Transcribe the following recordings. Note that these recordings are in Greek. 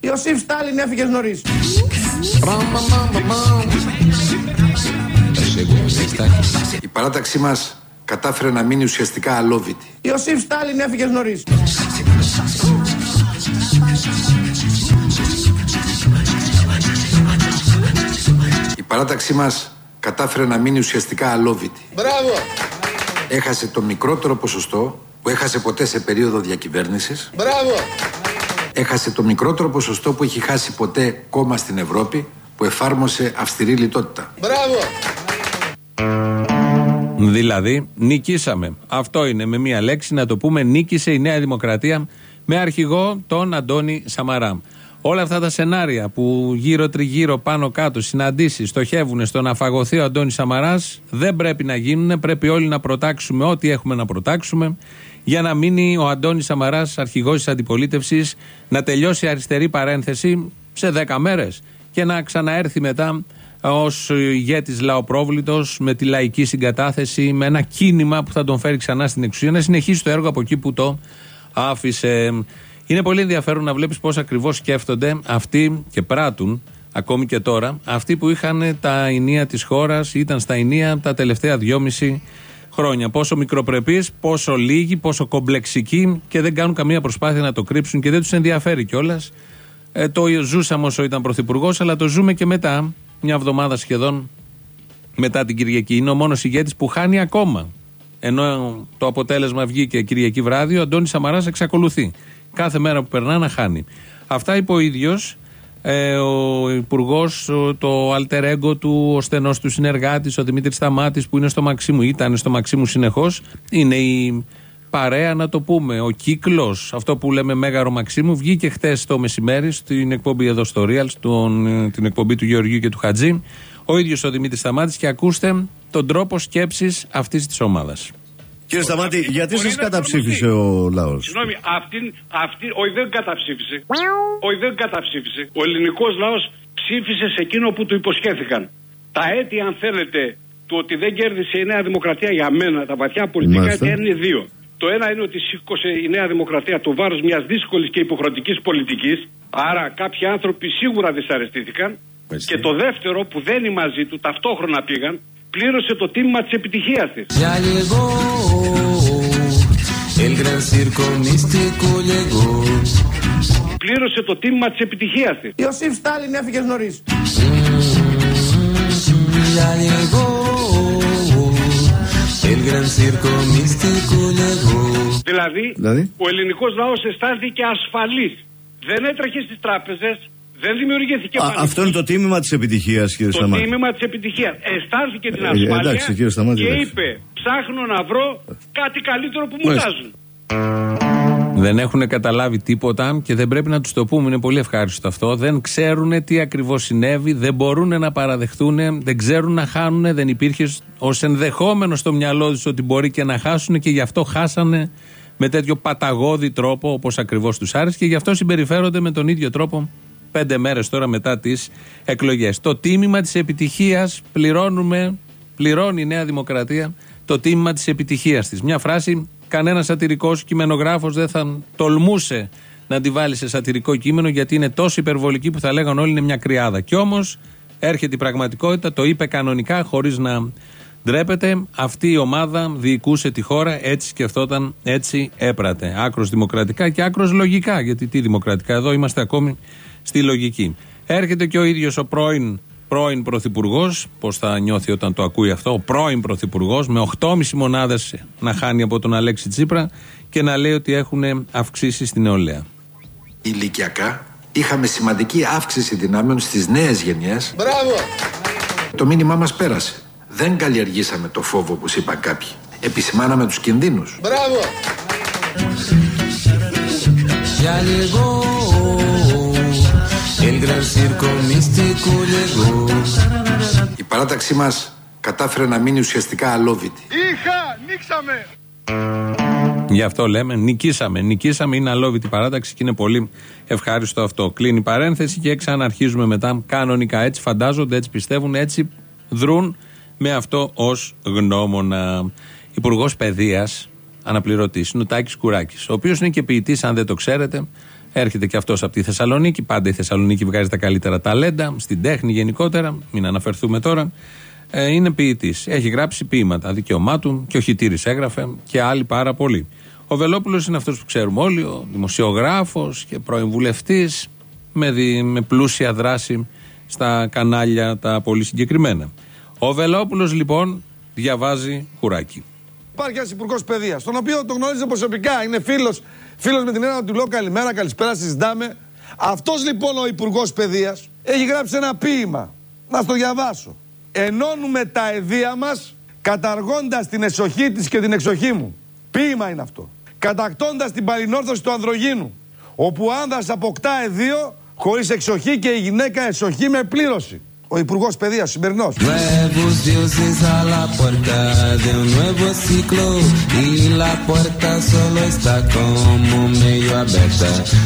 Ιωσήφ Στάλιν έφυγες νωρίς. Η παράταξή μας κατάφερε να μείνει ουσιαστικά αλόβητη. Ιωσήφ Στάλιν έφυγες νωρίς. Παράταξή μας κατάφερε να μείνει ουσιαστικά αλόβητη. Μπράβο. Έχασε το μικρότερο ποσοστό που έχασε ποτέ σε περίοδο διακυβέρνησης. Μπράβο. Έχασε το μικρότερο ποσοστό που έχει χάσει ποτέ κόμμα στην Ευρώπη που εφάρμοσε αυστηρή λιτότητα. Μπράβο. Δηλαδή, νικήσαμε. Αυτό είναι με μία λέξη να το πούμε. Νίκησε η Νέα Δημοκρατία με αρχηγό τον Αντώνη Σαμαρά. Όλα αυτά τα σενάρια που γύρω τριγύρω πάνω κάτω συναντήσεις στοχεύουν στο να φαγωθεί ο Αντώνης Σαμαράς δεν πρέπει να γίνουν. Πρέπει όλοι να προτάξουμε ό,τι έχουμε να προτάξουμε για να μείνει ο Αντώνης Σαμαράς αρχηγός της αντιπολίτευσης, να τελειώσει η αριστερή παρένθεση σε 10 μέρες και να ξαναέρθει μετά ως ηγέτης λαοπρόβλητος με τη λαϊκή συγκατάθεση, με ένα κίνημα που θα τον φέρει ξανά στην εξουσία, να συνεχίσει το έργο από εκεί που το άφησε. Είναι πολύ ενδιαφέρον να βλέπεις πώς ακριβώς σκέφτονται αυτοί και πράττουν ακόμη και τώρα, αυτοί που είχαν τα ενία της χώρας, ήταν στα ενία τα τελευταία δυόμιση χρόνια. Πόσο μικροπρεπείς, πόσο λίγοι, πόσο κομπλεξικοί και δεν κάνουν καμία προσπάθεια να το κρύψουν και δεν τους ενδιαφέρει κιόλας. Ε, το ζούσαμε όσο ήταν πρωθυπουργός, αλλά το ζούμε και μετά, μια εβδομάδα σχεδόν μετά την Κυριακή. Είναι ο μόνος ηγέτης που χάνει ακόμα. Ενώ το αποτέλεσμα βγήκε Κυριακή βράδυ, ο Αντώνης Σαμαράς εξακολουθεί. Κάθε μέρα που περνά να χάνει. Αυτά είπε ο ίδιος, ε, ο υπουργός, το alter ego του, ο στενός του συνεργάτης, ο Δημήτρης Σταμάτης, που είναι στο Μαξίμου, ήταν στο Μαξίμου συνεχώς. Είναι η παρέα, να το πούμε. Ο κύκλος, αυτό που λέμε Μέγαρο Μαξίμου, βγήκε χθες το μεσημέρι στην εκπομπή εδώ στο Real, την εκπομπή του Γεωργίου και του Χατζή. Ο ίδιος ο Δημήτρης Σταμάτης και ακούστε τον τρόπο σκέψης αυτής της ομάδας. Κύριε Σταμάτη, γιατί Μπορεί σας να καταψήφισε ο λαός; Συγγνώμη, αυτήν, αυτή, όχι δεν καταψήφισε. Όχι δεν καταψήφισε. Ο ελληνικός λαός ψήφισε σε εκείνο που του υποσχέθηκαν. Τα αίτια, αν θέλετε, του ότι δεν κέρδισε η Νέα Δημοκρατία για μένα, τα βαθιά πολιτικά Μάλιστα. αίτια είναι δύο. Το ένα είναι ότι σήκωσε η Νέα Δημοκρατία το βάρος μιας δύσκολης και υποχρεωτικής πολιτικής. Άρα κάποιοι άνθρωποι σίγουρα δυσαρεστήθηκαν. Μάλιστα. Και το δεύτερο που δεν είναι μαζί του, ταυτόχρονα πήγαν, πλήρωσε το τίμημα της επιτυχίας της. Ya llegó, el gran circo místico llegó. Πλήρωσε το τίμημα της επιτυχίας της. Ιωσήφ Στάλιν έφυγες νωρίς. Ya llegó, el gran circo místico llegó. Δηλαδή, Δηλαδή; ο ελληνικός λαός αισθάνθηκε ασφαλής. Δεν έτρεχε στις τράπεζες, δεν δημιουργήθηκε Α, πανικός. αυτό είναι το τίμημα της επιτυχίας, κύριε το Σταμάτη. τίμημα της επιτυχίας. Αισθάνθηκε την Ε, ασφάλεια εντάξει, κύριε Σταμάτη, και εντάξει. είπε: Ψάχνω να βρω κάτι καλύτερο που μου Μάλιστα. τάζουν. Δεν έχουν καταλάβει τίποτα και δεν πρέπει να τους το πούμε. Είναι πολύ ευχάριστο αυτό. Δεν ξέρουν τι ακριβώς συνέβη, δεν μπορούν να παραδεχτούν, δεν ξέρουν να χάνουν. Δεν υπήρχε ως ενδεχόμενο στο μυαλό τους ότι μπορεί και να χάσουν και γι' αυτό χάσανε με τέτοιο παταγώδη τρόπο όπως ακριβώς τους άρεσε και γι' αυτό συμπεριφέρονται με τον ίδιο τρόπο πέντε μέρες τώρα μετά τις εκλογές. Το τίμημα της επιτυχίας πληρώνουμε, πληρώνει η Νέα Δημοκρατία το τίμημα της επιτυχίας της. Μια φράση κανένας σατυρικός κειμενογράφος δεν θα τολμούσε να τη βάλει σε σατυρικό κείμενο γιατί είναι τόσο υπερβολική που θα λέγανε όλοι είναι μια κρυάδα. Κι όμως έρχεται η πραγματικότητα, το είπε κανονικά χωρίς να ντρέπεται. Αυτή η ομάδα διοικούσε τη χώρα, έτσι σκεφτόταν, έτσι έπρατε. Άκρος δημοκρατικά και άκρος λογικά. Γιατί τι δημοκρατικά, εδώ είμαστε ακόμη στη λογική. Έρχεται και ο ίδιος ο πρώην πρώην πρωθυπουργός, πώς θα νιώθει όταν το ακούει αυτό, ο πρώην πρωθυπουργός, με 8,5 μονάδες να χάνει από τον Αλέξη Τσίπρα και να λέει ότι έχουν αυξήσει στην νεολαία. Ηλικιακά είχαμε σημαντική αύξηση δυνάμεων στις νέες γενιές. Μπράβο. Το μήνυμά μας πέρασε. Δεν καλλιεργήσαμε το φόβο που είπαν κάποιοι. Επισημάναμε τους κινδύνους. Μπράβο. Ya llegó, el gran circo místico llegó. Η παράταξή μας κατάφερε να μείνει ουσιαστικά αλόβητη. Είχα, νίξαμε. Γι' αυτό λέμε, νικήσαμε. Νικήσαμε, είναι αλόβητη παράταξη και είναι πολύ ευχάριστο αυτό. Κλείνει η παρένθεση και ξαναρχίζουμε μετά κανονικά. Έτσι φαντάζονται, έτσι πιστεύουν, έτσι δρούν με αυτό ως γνώμονα. Υπουργός Παιδείας, αναπληρωτής, Νουτάκης Κουράκης, ο οποίος είναι και ποιητής, αν δεν το ξέρετε. Έρχεται και αυτός από τη Θεσσαλονίκη. Πάντα η Θεσσαλονίκη βγάζει τα καλύτερα ταλέντα, στην τέχνη γενικότερα. Μην αναφερθούμε τώρα. Ε, είναι ποιητής. Έχει γράψει ποίηματα δικαιωμάτων και ο Χιτήρης έγραφε και άλλοι πάρα πολλοί. Ο Βελόπουλος είναι αυτός που ξέρουμε όλοι, ο δημοσιογράφος και πρώην βουλευτής με, δι- με πλούσια δράση στα κανάλια τα πολύ συγκεκριμένα. Ο Βελόπουλος λοιπόν διαβάζει κουράκι. Υπάρχει ένας υπουργός παιδείας, τον οποίο τον γνωρίζω προσωπικά. Είναι φίλος φίλος με την ένα του λέω καλημέρα, καλησπέρα, συζητάμε. Αυτός λοιπόν ο υπουργός παιδείας έχει γράψει ένα ποίημα. Να στο διαβάσω. Ενώνουμε τα εδία μας καταργώντας την εσοχή της και την εξοχή μου. Ποίημα είναι αυτό. Κατακτώντας την παλινόρθωση του ανδρογίνου. Όπου ο άνδρας αποκτά εδίο χωρίς εξοχή και η γυναίκα εσοχή με πλήρωση. Ο Υπουργός Παιδείας, σημερινός.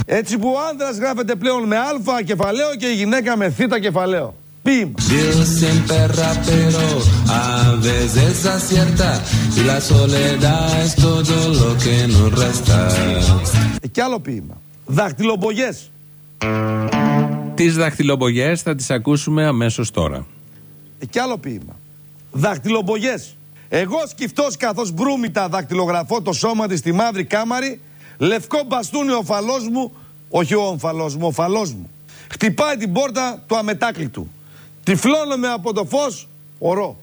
Έτσι που ο άντρα γράφεται πλέον με αλφα κεφαλαίο και η γυναίκα με θήτα κεφαλαίο. Ποίημα. Κι άλλο ποίημα. Δαχτυλομπογιέ. Τις δαχτυλομπογιές θα τις ακούσουμε αμέσως τώρα. Ε, Κι άλλο ποίημα. Δαχτυλομπογιές. Εγώ σκυφτός καθώς μπρούμητα δακτυλογραφώ το σώμα της στη μαύρη κάμαρη, λευκό μπαστούνι ο φαλός μου, όχι ο ομφαλός μου, ο φαλός μου. Χτυπάει την πόρτα του αμετάκλητου. Τυφλώνομαι από το φως, ορό.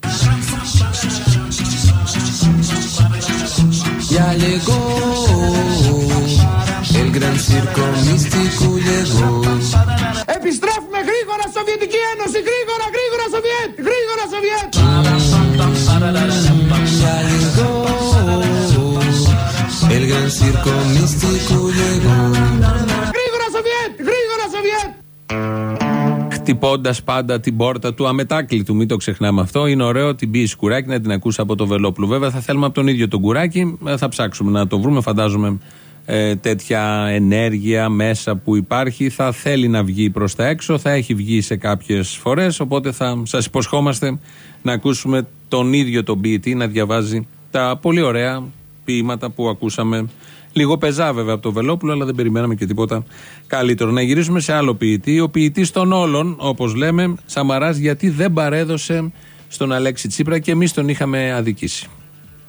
Ya llegó el gran circo místico llegó. Επιστρέφουμε γρήγορα Σοβιετική Ένωση. Γρήγορα, γρήγορα Σοβιέτ. Γρήγορα Σοβιέτ. Ya llegó el gran circo místico llegó. Γρήγορα Σοβιέτ. Γρήγορα Σοβιέτ. Χτυπώντας πάντα την πόρτα του αμετάκλητου, μην το ξεχνάμε αυτό. Είναι ωραίο την ποιήση κουράκι να την ακούσει από το Βελόπουλο. Βέβαια θα θέλουμε από τον ίδιο τον κουράκι, ε, θα ψάξουμε να το βρούμε. Φαντάζομαι ε, τέτοια ενέργεια μέσα που υπάρχει θα θέλει να βγει προς τα έξω, θα έχει βγει σε κάποιες φορές. Οπότε θα σας υποσχόμαστε να ακούσουμε τον ίδιο τον ποιητή να διαβάζει τα πολύ ωραία ποίηματα που ακούσαμε. Λίγο πεζά βέβαια από το Βελόπουλο, αλλά δεν περιμέναμε και τίποτα καλύτερο. Να γυρίσουμε σε άλλο ποιητή. Ο ποιητής των όλων, όπως λέμε, Σαμαράς, γιατί δεν παρέδωσε στον Αλέξη Τσίπρα και εμείς τον είχαμε αδικήσει.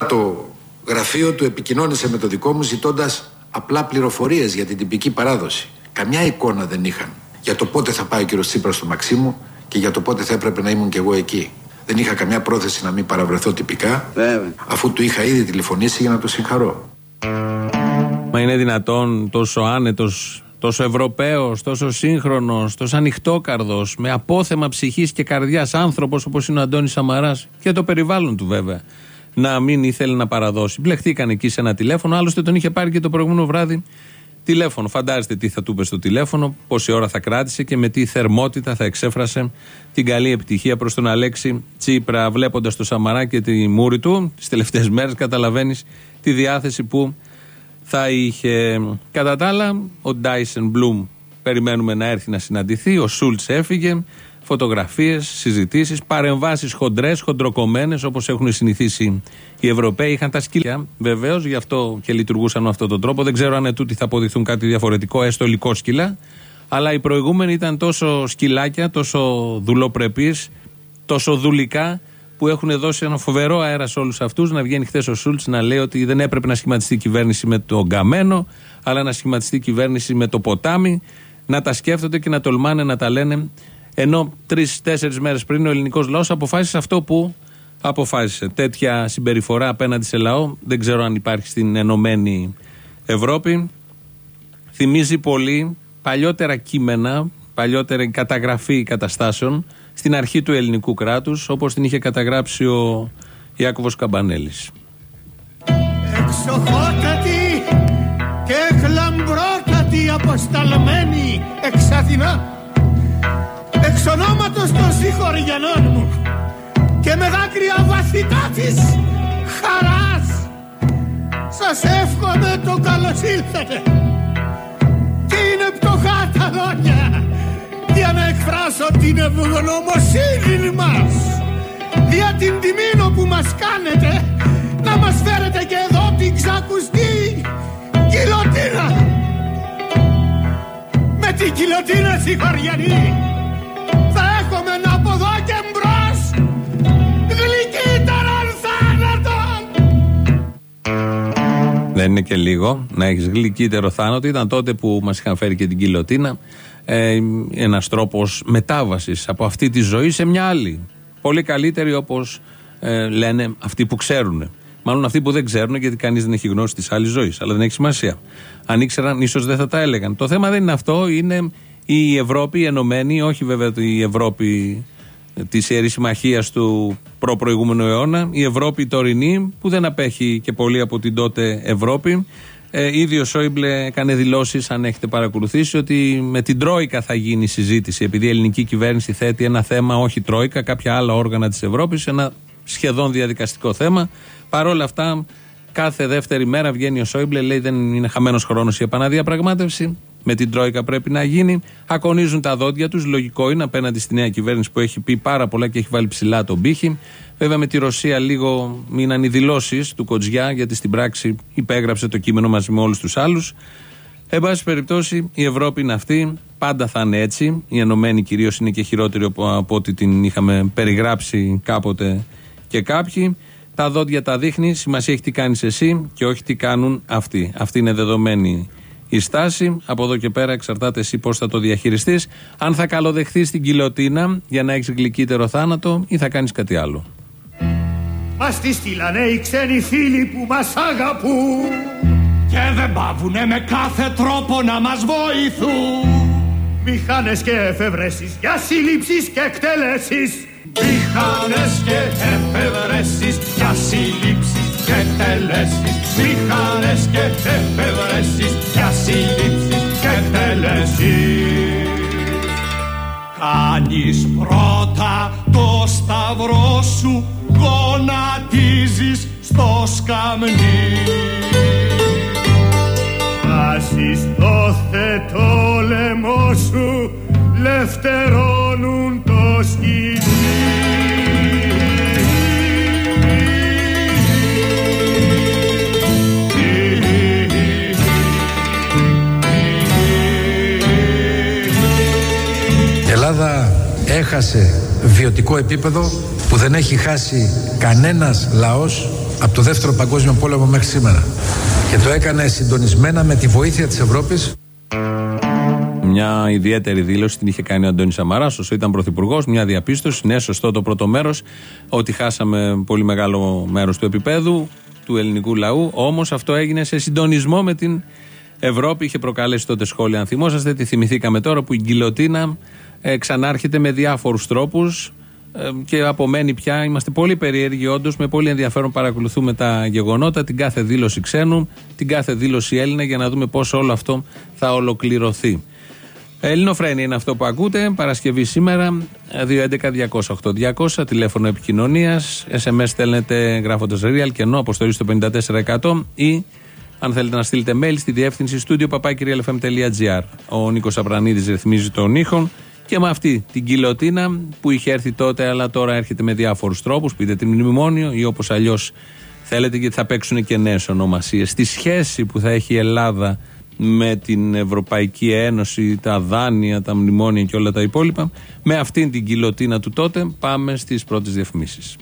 Το γραφείο του επικοινώνησε με το δικό μου ζητώντας απλά πληροφορίες για την τυπική παράδοση. Καμιά εικόνα δεν είχαν για το πότε θα πάει ο κύριος Τσίπρας στο Μαξίμου και για το πότε θα έπρεπε να ήμουν κι εγώ εκεί. Δεν είχα καμιά πρόθεση να μην παραβρεθώ τυπικά, αφού του είχα ήδη τηλεφωνήσει για να το συγχαρώ. Μα είναι δυνατόν τόσο άνετος, τόσο Ευρωπαίος, τόσο σύγχρονος, τόσο ανοιχτόκαρδος, με απόθεμα ψυχής και καρδιάς άνθρωπος όπως είναι ο Αντώνης Σαμαράς και το περιβάλλον του βέβαια, να μην ήθελε να παραδώσει. Μπλεχτήκαν εκεί σε ένα τηλέφωνο, άλλωστε τον είχε πάρει και το προηγούμενο βράδυ τηλέφωνο. Φαντάζεστε τι θα του είπε στο τηλέφωνο, πόση ώρα θα κράτησε και με τι θερμότητα θα εξέφρασε την καλή επιτυχία προς τον Αλέξη Τσίπρα. Βλέποντας το Σαμαρά και τη μούρη του τις τελευταίες μέρες, καταλαβαίνεις τη διάθεση που θα είχε. Κατά τα άλλα, ο Ντάισεν Μπλουμ περιμένουμε να έρθει να συναντηθεί. Ο Σούλτς έφυγε. Φωτογραφίες, συζητήσεις, παρεμβάσεις χοντρές, χοντροκομμένες όπως έχουν συνηθίσει οι Ευρωπαίοι. Είχαν τα σκύλια βεβαίως, γι' αυτό και λειτουργούσαν με αυτόν τον τρόπο. Δεν ξέρω αν ετούτοι θα αποδειχθούν κάτι διαφορετικό, έστω υλικό σκύλα. Αλλά οι προηγούμενοι ήταν τόσο σκυλάκια, τόσο δουλοπρεπείς, τόσο δουλικά, που έχουν δώσει ένα φοβερό αέρα σε όλους αυτούς. Να βγαίνει χθες ο Σούλτς να λέει ότι δεν έπρεπε να σχηματιστεί κυβέρνηση με το Γκαμένο, αλλά να σχηματιστεί κυβέρνηση με το ποτάμι. Να τα σκέφτονται και να τολμάνε να τα λένε. Ενώ τρει-τέσσερι μέρες πριν ο ελληνικός λαός αποφάσισε αυτό που αποφάσισε. Τέτοια συμπεριφορά απέναντι σε λαό δεν ξέρω αν υπάρχει στην Ενωμένη Ευρώπη. Θυμίζει πολύ παλιότερα κείμενα, παλιότερη καταγραφή καταστάσεων στην αρχή του ελληνικού κράτους όπως την είχε καταγράψει ο Ιάκωβος Καμπανέλης. Εξοχότατη και χλαμπρότατη αποσταλμένη εξ Αθηνά εξ ονόματος των συγχωριανών μου και με δάκρυα βαθυτά της χαράς σας εύχομαι το καλώς ήλθατε και είναι πτωχά τα λόγια για να εκφράσω την ευγνωμοσύνη μας την τιμήνο που μας κάνετε να μας φέρετε και εδώ την ξακουστή κιλοτίνα. Με την κιλοτίνα συγχωριανή Δεν είναι και λίγο να έχεις γλυκύτερο θάνατο. Ήταν τότε που μας είχαν φέρει και την κοιλωτίνα. Ε, Ένας τρόπος μετάβασης από αυτή τη ζωή σε μια άλλη. Πολύ καλύτερη όπως ε, λένε αυτοί που ξέρουν. Μάλλον αυτοί που δεν ξέρουν, γιατί κανείς δεν έχει γνώση της άλλης ζωής. Αλλά δεν έχει σημασία. Αν ήξεραν, ίσως δεν θα τα έλεγαν. Το θέμα δεν είναι αυτό. Είναι η Ευρώπη η ενωμένη, όχι βέβαια η Ευρώπη της Ιερή Συμμαχία του προ-προηγούμενου αιώνα, η Ευρώπη τωρινή που δεν απέχει και πολύ από την τότε Ευρώπη. Ε, ήδη ο Σόιμπλε έκανε δηλώσεις, αν έχετε παρακολουθήσει, ότι με την Τρόικα θα γίνει η συζήτηση. Επειδή η ελληνική κυβέρνηση θέτει ένα θέμα, όχι Τρόικα, κάποια άλλα όργανα της Ευρώπης, ένα σχεδόν διαδικαστικό θέμα. Παρ' όλα αυτά, κάθε δεύτερη μέρα βγαίνει ο Σόιμπλε, λέει δεν είναι χαμένος χρόνος η επαναδιαπραγμάτευση. Με την Τρόικα πρέπει να γίνει. Ακονίζουν τα δόντια τους. Λογικό είναι απέναντι στη νέα κυβέρνηση που έχει πει πάρα πολλά και έχει βάλει ψηλά τον πύχη. Βέβαια με τη Ρωσία λίγο μείναν οι δηλώσεις του Κοτζιά, γιατί στην πράξη υπέγραψε το κείμενο μαζί με όλους τους άλλους. Εν πάση περιπτώσει, η Ευρώπη είναι αυτή. Πάντα θα είναι έτσι. Η Ενωμένη κυρίως είναι και χειρότερη από, από ό,τι την είχαμε περιγράψει κάποτε και κάποιοι. Τα δόντια τα δείχνει. Σημασία έχει τι κάνεις εσύ και όχι τι κάνουν αυτοί. Αυτή είναι δεδομένη η στάση. Από εδώ και πέρα εξαρτάται εσύ πώς θα το διαχειριστείς. Αν θα καλοδεχθείς την κοιλωτίνα για να έχεις γλυκύτερο θάνατο ή θα κάνεις κάτι άλλο. Μας τη στείλανε οι ξένοι φίλοι που μας αγαπούν Και δεν πάβουνε με κάθε τρόπο να μας βοηθούν Μηχάνες και εφευρέσεις για σύλληψεις και εκτελέσεις Μηχάνες και εφευρέσεις για σύλληψεις και τελέσεις Μηχάνες και εφευρέσεις για σύλληψεις και τελέσεις. Κάνεις πρώτα το σταυρό σου γονατίζεις στο σκαμνί. Βάσεις το θετό λαιμό σου λευτερώνουν το σκηνή έχασε βιωτικό επίπεδο που δεν έχει χάσει κανένας λαός από το δεύτερο παγκόσμιο πόλεμο μέχρι σήμερα. Και το έκανε συντονισμένα με τη βοήθεια της Ευρώπης. Μια ιδιαίτερη δήλωση την είχε κάνει ο Αντώνης Σαμαράς, όσο ήταν πρωθυπουργός. Μια διαπίστωση. Ναι, σωστό το πρώτο μέρος, ότι χάσαμε πολύ μεγάλο μέρος του επίπεδου του ελληνικού λαού. Όμως αυτό έγινε σε συντονισμό με την Ευρώπη. Είχε προκαλέσει τότε σχόλια, αν θυμόσαστε. Τη θυμηθήκαμε τώρα που η γκυλοτίνα ε, ξανάρχεται με διάφορους τρόπους ε, και απομένει πια. Είμαστε πολύ περίεργοι, όντως. Με πολύ ενδιαφέρον παρακολουθούμε τα γεγονότα, την κάθε δήλωση ξένου, την κάθε δήλωση Έλληνα για να δούμε πώς όλο αυτό θα ολοκληρωθεί. Ελληνοφρένια είναι αυτό που ακούτε. Παρασκευή σήμερα, 211-208-200, τηλέφωνο επικοινωνίας. SMS στέλνετε γράφοντας real και ενώ αποστολή στο 54% ή αν θέλετε να στείλετε mail στη διεύθυνση studio papakirialfm.gr. Ο Νίκος Απρανίδης ρυθμίζει τον ήχο και με αυτή την κοιλωτίνα που είχε έρθει τότε, αλλά τώρα έρχεται με διάφορους τρόπους. Πείτε την μνημόνιο ή όπως αλλιώς θέλετε, γιατί θα παίξουν και νέες ονομασίες. Στη σχέση που θα έχει η Ελλάδα με την Ευρωπαϊκή Ένωση, τα δάνεια, τα μνημόνια και όλα τα υπόλοιπα. Με αυτήν την κοιλωτίνα του τότε πάμε στις πρώτες διαφημίσεις.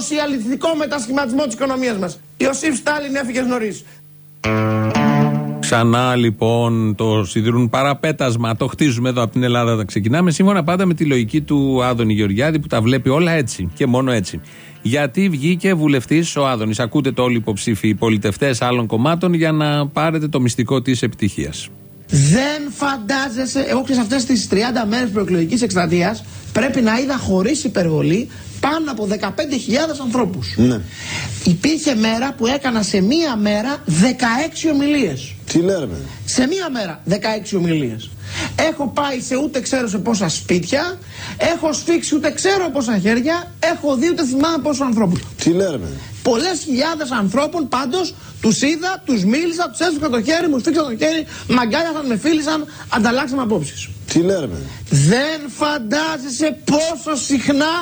Σοσιαλιστικό μετασχηματισμό της οικονομίας μας. Ιωσήφ Στάλιν έφυγες νωρίς. Ξανά λοιπόν το σιδηρούν παραπέτασμα, το χτίζουμε εδώ από την Ελλάδα, τα ξεκινάμε σύμφωνα πάντα με τη λογική του Άδωνη Γεωργιάδη που τα βλέπει όλα έτσι και μόνο έτσι. Γιατί βγήκε βουλευτής ο Άδωνης. Ακούτε το όλοι υποψήφοι πολιτευτές άλλων κομμάτων για να πάρετε το μυστικό της επιτυχίας. Δεν φαντάζεσαι, εγώ ξέρεις αυτές τις 30 μέρες προεκλογικής εκστρατείας πρέπει να είδα χωρίς υπερβολή πάνω από 15.000 ανθρώπους. Ναι. Υπήρχε μέρα που έκανα σε μία μέρα 16 ομιλίες. Τι λέμε; Σε μία μέρα 16 ομιλίες. Έχω πάει σε ούτε ξέρω σε πόσα σπίτια, έχω σφίξει ούτε ξέρω πόσα χέρια, έχω δει ούτε θυμάμαι πόσους ανθρώπους. Τι λέμε; Πολλές χιλιάδες ανθρώπων πάντως τους είδα, τους μίλησα, τους έσφυγα το χέρι, μου σφίξα το χέρι, μαγκάλιασαν, με φίλησαν, ανταλλάξαμε απόψεις. Τι λέμε. Δεν φαντάζεσαι πόσο συχνά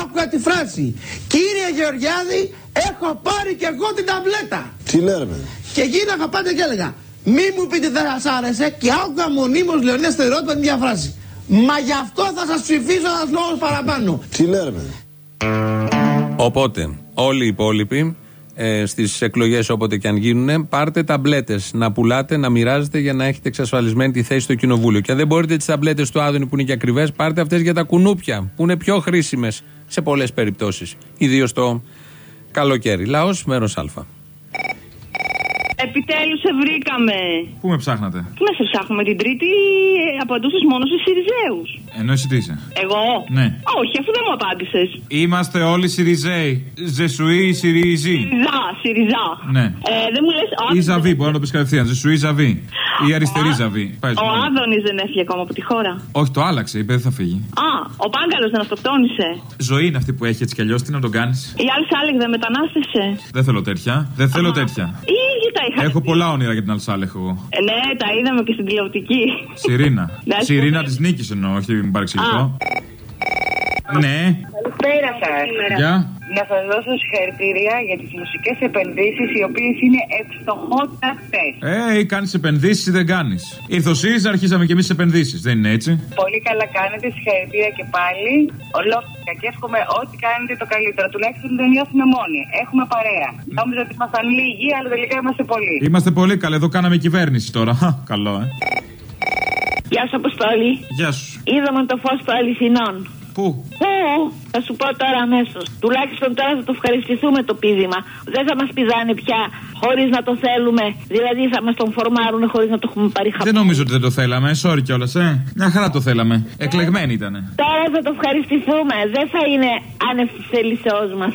άκουγα τη φράση Κύριε Γεωργιάδη, έχω πάρει κι εγώ την ταμπλέτα. Τι λέμε. Και γίναγα πάντα και έλεγα Μη μου πείτε δεν σας άρεσε και άκουγα μονίμως Λεωνία Στερεώτη με μια φράση. Μα γι' αυτό θα σας ψηφίσω ένας λόγος παραπάνω. Τι λέμε. Οπότε, όλοι οι υπόλοιποι ε, στις εκλογές όποτε και αν γίνουν, πάρτε ταμπλέτες να πουλάτε, να μοιράζετε για να έχετε εξασφαλισμένη τη θέση στο κοινοβούλιο. Και αν δεν μπορείτε τις ταμπλέτες του Άδωνη που είναι και ακριβές, πάρτε αυτές για τα κουνούπια που είναι πιο χρήσιμες σε πολλές περιπτώσεις. Ιδίως το καλοκαίρι. Λαός, μέρος Α. Επιτέλου σε βρήκαμε. Πού με ψάχνατε; Πού να σε ψάχνουμε την Τρίτη, ε, απαντούσε μόνος στους Σιριζέους. Ενώ εσύ τι είσαι; Εγώ; Ναι. Όχι, αφού δεν μου απάντησες. Είμαστε όλοι Σιριζέοι. Ζεσουί, Σιριζή. Σιριζά, Σιριζά. Ναι. Ε, δεν μου λες. Ή Ζαβί, μπορεί να το πει κατευθείαν. Ζεσουί, Ζαβί. Ή αριστερή Ζαβί. Πάει Ο σου. Άδωνης δεν έφυγε ακόμα από τη χώρα. Όχι, το άλλαξε, είπε δεν θα φύγει. Α, ο Πάγκαλος δεν αυτοκτόνησε. Ζωή είναι αυτή που έχει έτσι κι αλλιώς, τι να τον κάνεις; Η άλλη Σάλεγ δεν μετανάστευσε. Δεν θέλω τέτοια. Δεν θέλω τέτοια. Ή τα είχα. Έχω πολλά όνειρα για την Αλσάλεχ εγώ. Ε, ναι, τα είδαμε και στην τηλεοπτική. Σιρήνα. Ναι, Σιρήνα ας της νίκης εννοώ, όχι μην παρεξηγηθώ. Ναι, Καλησπέρα σας. Γεια. Να σας δώσω συγχαρητήρια για τις μουσικές επενδύσεις οι οποίες είναι ευστοχότατες. Ε, κάνεις επενδύσεις ή δεν κάνεις. Ήρθε ο ΣΥΡΙΖΑ, αρχίσαμε κι εμείς επενδύσεις. Δεν είναι έτσι; Πολύ καλά κάνετε, συγχαρητήρια και πάλι. Ολόκληρα και εύχομαι ό,τι κάνετε το καλύτερο. Τουλάχιστον δεν νιώθουμε μόνοι. Έχουμε παρέα. Νόμιζα ότι ήμασταν λίγοι, αλλά τελικά είμαστε πολλοί. Είμαστε πολύ καλοί. Εδώ κάναμε κυβέρνηση τώρα. Χα, Καλό, ε. Γεια σου, Αποστόλη. Γεια σου. Είδαμε το φως των αληθινών. Πού; Πού; Θα σου πω τώρα αμέσως. Τουλάχιστον τώρα θα το ευχαριστηθούμε το πείδημα. Δεν θα μας πηδάνε πια χωρίς να το θέλουμε. Δηλαδή θα μας τον φορμάρουν χωρίς να το έχουμε πάρει χαμπάρι. Δεν νομίζω ότι δεν το θέλαμε. Sorry κιόλας, ε. Μια χαρά το θέλαμε. Εκλεγμένοι ήταν. Τώρα θα το ευχαριστηθούμε. Δεν θα είναι άνευ τη θέλησεώ μας.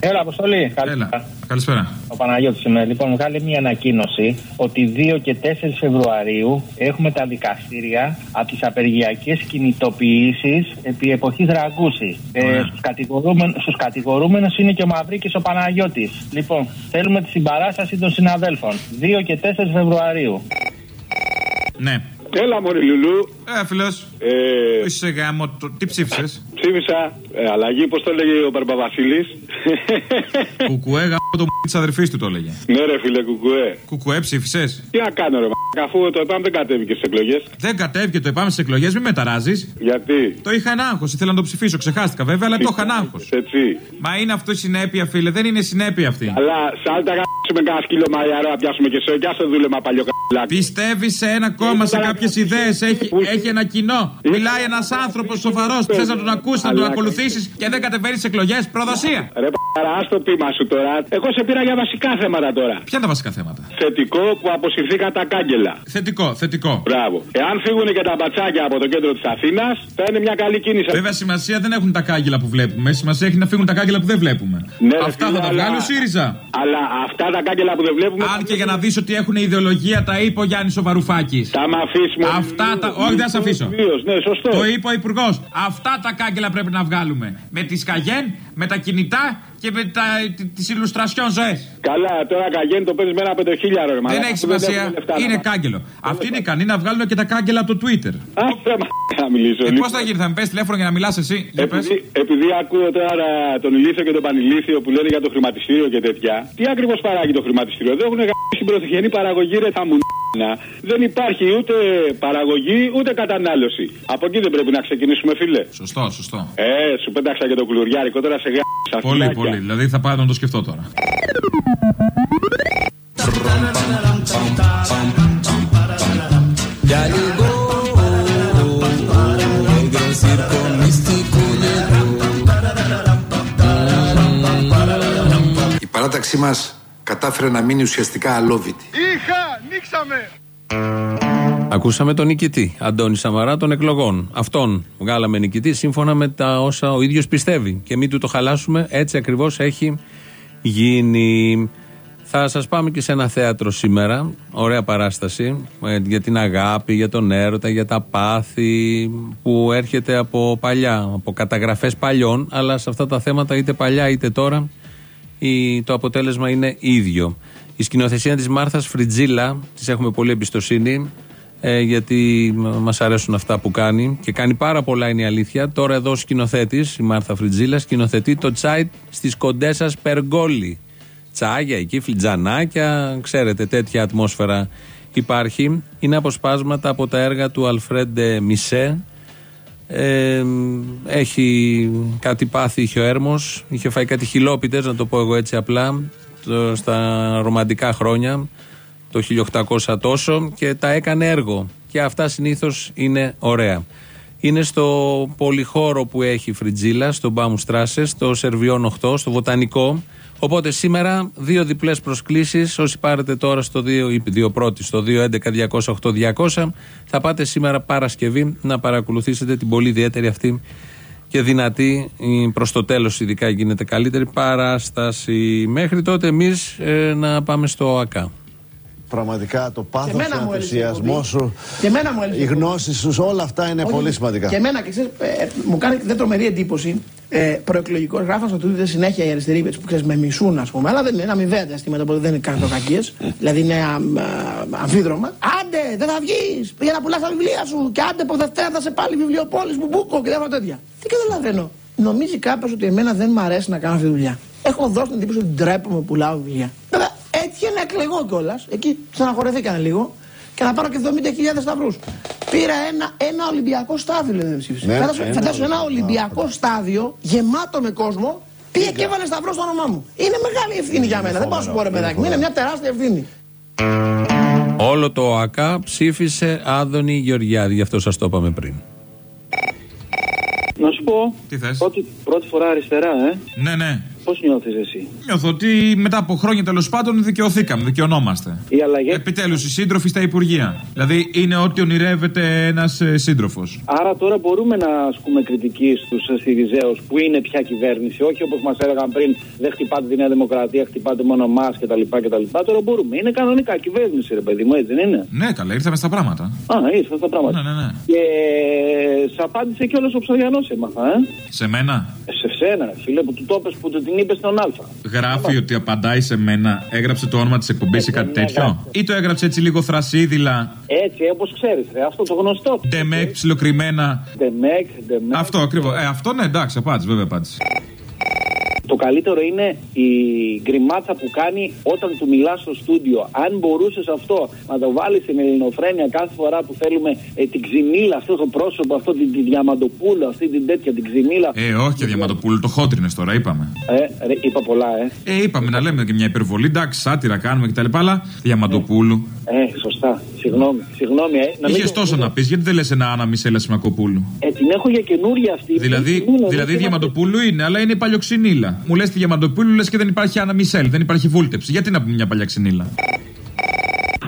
Έλα, Αποστολή. Έλα. Καλησπέρα. Ο Παναγιώτης είμαι. Λοιπόν, βγάλε μια ανακοίνωση ότι 2 και 4 Φεβρουαρίου έχουμε τα δικαστήρια από τις απεργιακές κινητοποιήσεις επί εποχής Ραγκούση. Ε, Στους κατηγορούμενου στους κατηγορούμενους είναι και ο Μαυρίκης ο Παναγιώτης. Λοιπόν, θέλουμε τη συμπαράσταση των συναδέλφων. 2 και 4 Φεβρουαρίου. Ναι. Έλα, Μωρή Λουλού. Ε, φίλος. Ε, Είσαι γάμο. το- Τι ψήφισες; ψήφισα ε, αλλαγή, πώς το έλεγε ο Μπαρμπαβασίλη. Κουκουέ γάμο το μ*** της αδερφής του το έλεγε. ναι, ρε φίλε, κουκουέ. Κουκουέ ψήφισες; Τι να κάνω, ρε μ***, αφού το ΕΠΑΜ δεν κατέβηκε στις εκλογές. Δεν κατέβηκε το επάμε στις εκλογές, μην μεταράζεις. Γιατί; Το είχα ένα άγχος, ήθελα να το ψηφίσω. Ξεχάστηκα βέβαια, αλλά το είχα ένα άγχος. Έτσι. Μα είναι αυτό η συνέπεια, φίλε, δεν είναι συνέπεια αυτή. Αλλά σάλτα γάμψουμε κανένα σκύλο μαλλιαρό να πιάσουμε και σε. Κι άσε δούλεμα παλιό καλάκι. Πιστεύεις σε ένα κόμμα, σε κάποιες ιδέες, έχει, έχει ένα κοινό. Μιλάει ένας άνθρωπος σοβαρός. Θες να τον ακούσει, να τον Αλλά- ακολουθήσεις και δεν κατεβαίνεις σε εκλογές. Προδοσία. Ρε παρά, ας το πείμα σου τώρα. Εγώ σε πήρα για βασικά θέματα τώρα. Ποια είναι τα βασικά θέματα; Θετικό που αποσυρθήκα τα κάγκελα. Θετικό, θετικό. Μπράβο. Εάν φύγουν και τα μπατσάκια από το κέντρο της Αθήνας, θα είναι μια καλή κίνηση. Βέβαια σημασία δεν έχουν τα κάγκελα που βλέπουμε. Σημασία έχει να φύγουν τα κάγκελα που δεν βλέπουμε. Ναι, ρε Αυτά φίλε, θα τα αλλά- βγάλει ο ΣΥΡΙΖΑ. Αλλά αυτά τα κάγκελα που δεν βλέπουμε. Αν και για να δεις ότι έχουν ιδεολογία, τα είπε ο Γιάννης ο Βαρουφάκη. Θα με αφήσεις μόνο. Αυτά τα. Όχι, δεν θα σε αφήσω. Βίος, ναι, σωστό. Το είπε ο Υπουργός. Αυτά τα κάγκελα πρέπει να βγάλουμε. Με τη Σκαγέν, Με τα κινητά και με τα, τις ηλουστρασιόν ζωές. Καλά, τώρα καγένει το παίζεις με ένα πεντοχίλιαρο. ρε Δεν μαλάκα. έχει Δεν έχουμε σημασία. λεφτά να Είναι πάμε. κάγκελο. Αυτοί είναι ικανοί να βγάλουν και τα κάγκελα από το Twitter. Άσε μα να μιλήσω. Ε, λίγο. Πώς θα γίνει, θα με πες τηλέφωνο για να μιλάς εσύ. Για πες. Επειδή, επειδή ακούω τώρα τον ηλίθιο και τον πανηλίθιο που λένε για το χρηματιστήριο και τέτοια, τι ακριβώς παράγει το χρηματιστήριο; Δεν έχουν γράψει πρωτογενή παραγωγή, ρε θα μου να. Δεν υπάρχει ούτε παραγωγή ούτε κατανάλωση. Από εκεί δεν πρέπει να ξεκινήσουμε, φίλε. Σωστό, σωστό. Ε, σου πέταξα και το κουλουριάρικο τώρα σε γάμισα. Πολύ, πολύ. Δηλαδή θα πάω να το σκεφτώ τώρα. Ya llegó el gran circo místico Η παράταξή μας κατάφερε να μείνει ουσιαστικά αλόβητη. Είχα, νίξαμε. Ακούσαμε τον νικητή, Αντώνη Σαμαρά των εκλογών. Αυτόν βγάλαμε νικητή σύμφωνα με τα όσα ο ίδιος πιστεύει. Και μην του το χαλάσουμε, έτσι ακριβώς έχει γίνει. Θα σας πάμε και σε ένα θέατρο σήμερα, ωραία παράσταση, ε, για την αγάπη, για τον έρωτα, για τα πάθη που έρχεται από παλιά, από καταγραφές παλιών, αλλά σε αυτά τα θέματα είτε παλιά είτε τώρα η- το αποτέλεσμα είναι ίδιο. Η σκηνοθεσία της Μάρθας Φριτζίλα, της έχουμε πολύ εμπιστοσύνη, ε, γιατί μας αρέσουν αυτά που κάνει και κάνει πάρα πολλά είναι η αλήθεια. Τώρα εδώ ο σκηνοθέτης, η Μάρθα Φριτζίλα, σκηνοθετεί το τσάι στις κοντές σας Περγόλη. Τσάγια εκεί, φλιτζανάκια, ξέρετε, τέτοια ατμόσφαιρα υπάρχει. Είναι αποσπάσματα από τα έργα του Αλφρέντε Μισέ, ε, έχει κάτι πάθει, είχε ο Έρμος, είχε φάει κάτι χιλόπιτες, να το πω εγώ έτσι απλά, το- στα ρομαντικά χρόνια, το 1800 τόσο, και τα έκανε έργο. Και αυτά συνήθως είναι ωραία. Είναι στο πολυχώρο που έχει η Φριτζίλα, στο Μπάμου Στράσες, στο Σερβιόν 8, στο Βοτανικό. Οπότε σήμερα δύο διπλές προσκλήσεις. Όσοι πάρετε τώρα στο 2 ή δύο πρώτοι στο 2.11.208.200 θα πάτε σήμερα Παρασκευή να παρακολουθήσετε την πολύ ιδιαίτερη αυτή και δυνατή, προς το τέλος ειδικά γίνεται καλύτερη παράσταση. Μέχρι τότε εμείς να πάμε στο ΑΚΑ. Πραγματικά το πάθος εμένα σου, ο μου έλυσε ενθουσιασμός η σου, Και εμένα μου έλυσε η η γνώση σου, όλα αυτά είναι Όχι, πολύ σημαντικά. Και εμένα, και ξέρεις, ε, μου κάνει δεν τρομερή εντύπωση. Ε, Προεκλογικός γράφαν στο Twitter συνέχεια οι αριστεροί που ξέρεις, με μισούν, ας πούμε. Αλλά δεν είναι αμοιβαία τα αισθήματα, οπότε δεν είναι καρδοκακίες. δηλαδή είναι α, α, αμφίδρομα. Άντε, δεν θα βγεις για να πουλάς τα βιβλία σου. Και άντε, από Δευτέρα θα σε πάλι βιβλιοπόλη μου, μπούκο και διάφορα τέτοια. Τι καταλαβαίνω. Νομίζει κάποιος ότι εμένα δεν μ' αρέσει να κάνω αυτή τη δουλειά. Έχω δώσει την εντύπωση ότι ντρέπομαι που πουλάω βιβλία. Βέβαια, έτυχε να εκλεγώ κιόλας. Εκεί στεναχωρεθήκαν λίγο και να πάρω και 70.000 σταυρούς. Πήρα ένα, ένα Ολυμπιακό στάδιο, λέει, δεν ψήφισε. Ναι, Φαντάσου- ένα Φαντάσου ένα Ολυμπιακό. Ολυμπιακό στάδιο γεμάτο με κόσμο. Πήγε και έβαλε σταυρό στο όνομά μου. Είναι μεγάλη ευθύνη για μένα. Δεν πάω να σου πω ρε παιδάκι μου. Είναι μια τεράστια ευθύνη. Όλο το ΑΚΑ ψήφισε Άδωνη Γεωργιάδη, γι' αυτό σας το είπαμε πριν. Να σου πω. Τι θες; Πρώτη, πρώτη φορά αριστερά, ε. Ναι, ναι. Πώς νιώθεις εσύ; Νιώθω ότι μετά από χρόνια τέλος πάντων δικαιωθήκαμε, δικαιωνόμαστε. Οι αλλαγές; Επιτέλους, οι σύντροφοι στα Υπουργεία. Δηλαδή είναι ό,τι ονειρεύεται ένας σύντροφος. Άρα τώρα μπορούμε να ασκούμε κριτική στους Σιριζέους που είναι πια κυβέρνηση. Όχι όπως μας έλεγαν πριν, δεν χτυπάτε τη Νέα Δημοκρατία, χτυπάτε μόνο εμά κτλ, κτλ. Τώρα μπορούμε. Είναι κανονικά κυβέρνηση, ρε παιδί μου, έτσι δεν είναι; Ναι, καλά, ήρθαμε στα πράγματα. Α, ήρθαν τα πράγματα. Ναι, ναι, ναι. Και σε απάντησε κιόλας ο Ψαριανό, έμαθα, ε. Σε μένα; Σε σένα, ρε φίλε, που του το είπες, που του την είπε στον Α. Γράφει ότι απαντάει σε μένα. Έγραψε το όνομα της εκπομπής ή κάτι τέτοιο; Ή το έγραψε έτσι λίγο θρασύδειλα; Έτσι, όπως ξέρεις, αυτό το γνωστό. Ντεμεκ ψιλοκρυμμένα. Ντεμεκ, ντεμεκ. Αυτό ακριβώς. Ε, αυτό ναι, εντάξει, απάντησε, βέβαια απάντησε. Το καλύτερο είναι η γκριμάτσα που κάνει όταν του μιλάς στο στούντιο. Αν μπορούσες αυτό να το βάλεις στην ελληνοφρένεια κάθε φορά που θέλουμε ε, την ξυνήλα, αυτό το πρόσωπο, αυτό την, τη διαμαντοπούλα, αυτή την τέτοια, την ξυνήλα. Ε, όχι και διαματοπούλου, το χότρινες τώρα, είπαμε. Ε, ρε, είπα πολλά, ε. Ε, είπαμε να λέμε και μια υπερβολή. Εντάξει, σάτυρα κάνουμε κτλ. Αλλά διαμαντοπούλου. Ε, σωστά. Συγγνώμη, συγγνώμη, ε. Να μην Είχες το- τόσο να πεις, γιατί δεν λες ένα Άννα Μισέλα Σιμακοπούλου. Ε, την έχω για καινούρια αυτή. Δηλαδή, Είναι, δηλαδή δεν Διαμαντοπούλου είναι, αλλά είναι παλιοξυνήλα. Μου λες τη Διαμαντοπούλου, λες και δεν υπάρχει Άννα Μισελ, δεν υπάρχει βούλτεψη. Γιατί να πούμε μια παλιά ξυνήλα.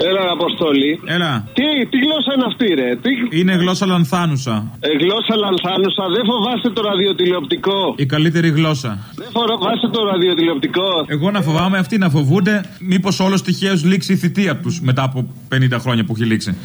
Έλα, Αποστόλη. Έλα. Τι, τι γλώσσα είναι αυτή, ρε; Τι... Είναι γλώσσα λανθάνουσα. Ε, γλώσσα λανθάνουσα. Δεν φοβάστε το ραδιοτηλεοπτικό. Η καλύτερη γλώσσα. Δεν φοβάστε το ραδιοτηλεοπτικό. Εγώ να φοβάμαι, αυτοί να φοβούνται, μήπως όλος τυχαίως λήξει η θητεία τους μετά από 50 χρόνια που έχει λήξει.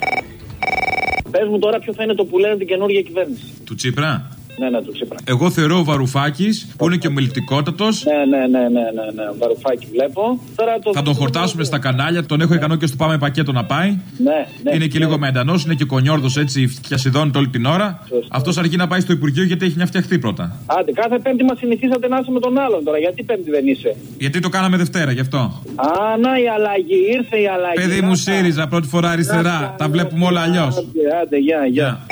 Πες μου τώρα ποιο θα είναι το που λένε την καινούργια κυβέρνηση. Του Τσίπρα; Ναι, ναι, του Τσίπρα. Εγώ θεωρώ ο Βαρουφάκης, που είναι και ομιλητικότατος, Ναι, ναι, ναι, ναι, ναι, ναι. Βαρουφάκι βλέπω. Τώρα το θα τον χορτάσουμε στα κανάλια. Τον έχω ικανό και στο πάμε πακέτο να πάει. Ναι, ναι. Είναι και λίγο μεντανός, είναι και κονιόρδος έτσι, φτιασιδώνεται όλη την ώρα. Αυτός αρκεί να πάει στο Υπουργείο γιατί έχει μια φτιαχτεί πρώτα. Άντε, κάθε Πέμπτη μας συνηθίσατε να είσαι με τον άλλον τώρα. Γιατί Πέμπτη δεν είσαι; Γιατί το κάναμε Δευτέρα, γι' αυτό. Α, να η αλλαγή, ήρθε η αλλαγή. Παιδί μου ΣΥΡΙΖΑ, πρώτη φορά αριστερά. Τα βλέπουμε όλα αλλιώς. Άντε, άντε, γεια, γεια.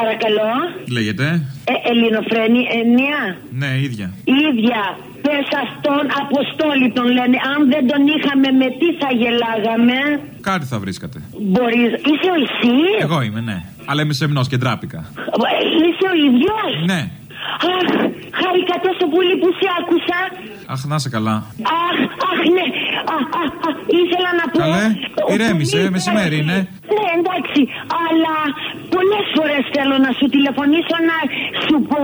Παρακαλώ. Λέγεται. Ε, ελληνοφρένη, εννιά. Ναι, ίδια. ίδια. Πες αυτόν Αποστόλη τον λένε. Αν δεν τον είχαμε με τι θα γελάγαμε; Κάτι θα βρίσκατε. Μπορείς. Είσαι ο εσύ. Εγώ είμαι, ναι. Αλλά είμαι σεμνός και ντράπηκα. Ε, Είσαι ο ίδιος; Ναι. Αχ, χάρηκα τόσο πολύ που σε άκουσα. Αχ, να σε καλά. Αχ, αχ, ναι. Αχ, αχ, αχ, ήθελα να πω. Καλέ, Ο ηρέμησε, Πολύς- μεσημέρι είναι. Ναι, εντάξει, αλλά πολλές φορές θέλω να σου τηλεφωνήσω να σου πω,